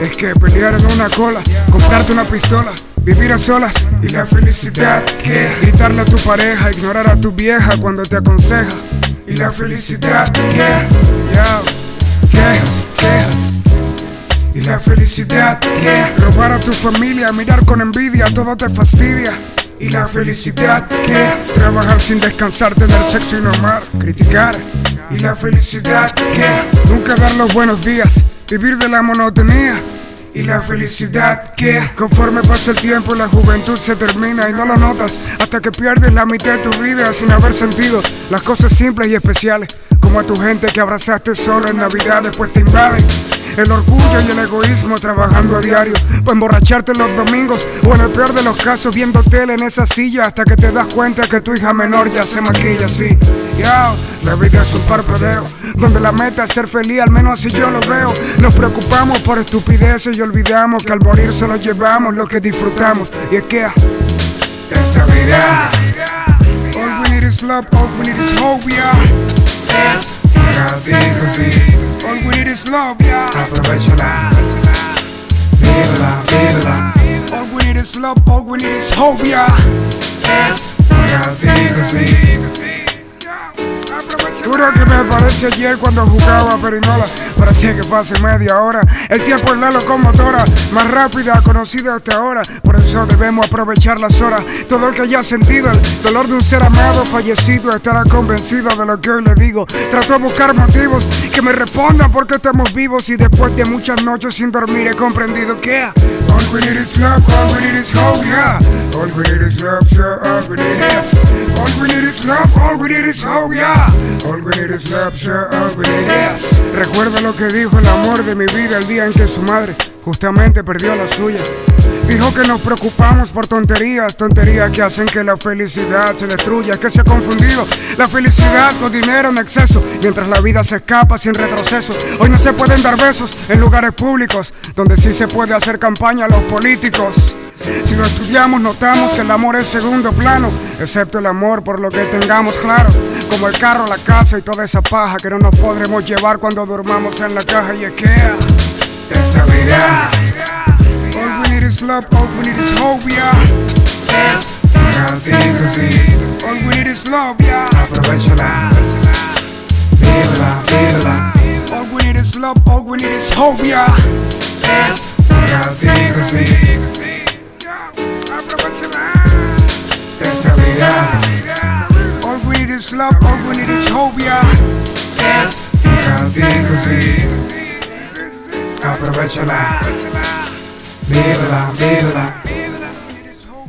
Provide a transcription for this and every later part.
es que pelear en una cola, comprarte una pistola. Vivir a solas y la felicidad que gritarle a tu pareja, ignorar a tu vieja cuando te aconseja. Y la felicidad que quejas, quejas. Y la felicidad que robar a tu familia, mirar con envidia, todo te fastidia. Y la felicidad que trabajar sin descansar, tener sexo y no amar, criticar. Y la felicidad que nunca dar los buenos días, vivir de la monotonía. Y la felicidad que conforme pasa el tiempo la juventud se termina y no lo notas hasta que pierdes la mitad de tu vida sin haber sentido las cosas simples y especiales como a tu gente que abrazaste solo en Navidad después te invaden el orgullo y el egoísmo trabajando a diario para emborracharte los domingos o en el peor de los casos viendo tele en esa silla hasta que te das cuenta que tu hija menor ya se maquilla así. La vida es un parpadeo donde la meta es ser feliz, al menos así yo lo veo. Nos preocupamos por estupideces y olvidamos que al morir solo llevamos lo que disfrutamos. Y es que esta vida, all we need is love, all we need is hope, All we need is love, yeah. Aprovechala, vívela, vívela. All we need is love, all we need is hope, yeah. Es sí. Juro que me parece ayer cuando jugaba Perinola. Parecía que fue media hora. El tiempo es la locomotora más rápida conocida hasta ahora. Por eso debemos aprovechar las horas. Todo el que haya sentido el dolor de un ser amado fallecido estará convencido de lo que hoy le digo. Trato de buscar motivos que me respondan porque estamos vivos y después de muchas noches sin dormir he comprendido que all we need is love, all we need is hope, yeah. All we need is love, sure, all we need is. All we is hope, yeah. All we is love, sure, all we is. Recuerda lo que dijo el amor de mi vida el día en que su madre justamente perdió la suya. Dijo que nos preocupamos por tonterías, tonterías que hacen que la felicidad se destruya, que se ha confundido la felicidad con dinero en exceso, mientras la vida se escapa sin retroceso. Hoy no se pueden dar besos en lugares públicos, donde sí se puede hacer campaña a los políticos. Si lo estudiamos notamos que el amor es segundo plano, excepto el amor por lo que tengamos claro, como el carro, la casa y toda esa paja que no nos podremos llevar cuando durmamos en la caja y esquea. Esta vida, all we need is love, all we need is hope, yeah. Es sí. All we need is love, yeah. Aprovechala, vívela, vívela. All we need is love, all we need is hope, yeah. Es sí. All we need is love, all we need is hope, yeah. Es contigo, sí. Aprovechala. Vívela, vívela.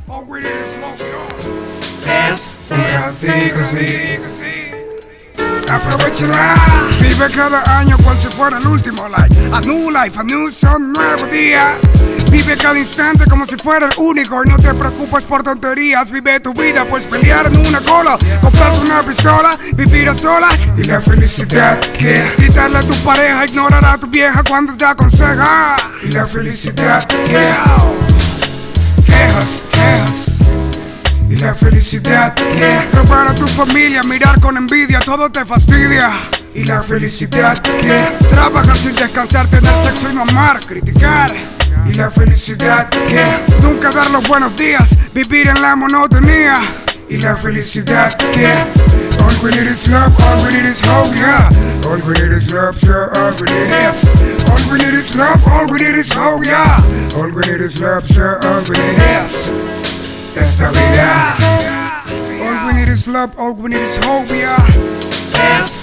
All we need is love, Es contigo, sí. Aprovechala. Vive cada año cual si fuera el último. Like a new life, a new son, nuevo día. Vive cada instante como si fuera el único y no te preocupes por tonterías. Vive tu vida, pues pelear en una cola, comprarte una pistola, vivir a solas y la felicidad que gritarle a tu pareja, ignorar a tu vieja cuando te aconseja. Y la felicidad que felicidad que robar a tu familia, mirar con envidia, todo te fastidia. Y la felicidad que trabajar sin descansar, tener sexo y no amar, criticar y la felicidad que nunca dar los buenos días, vivir en la monotonía y la felicidad que all we need is love, all we need is hope, yeah. All we need is love, sure, all we need is. All we need is love, all we need is hope, yeah. All we need is love, sure, all we need is. Esta vida. All we need is love, all we need is hope, yeah.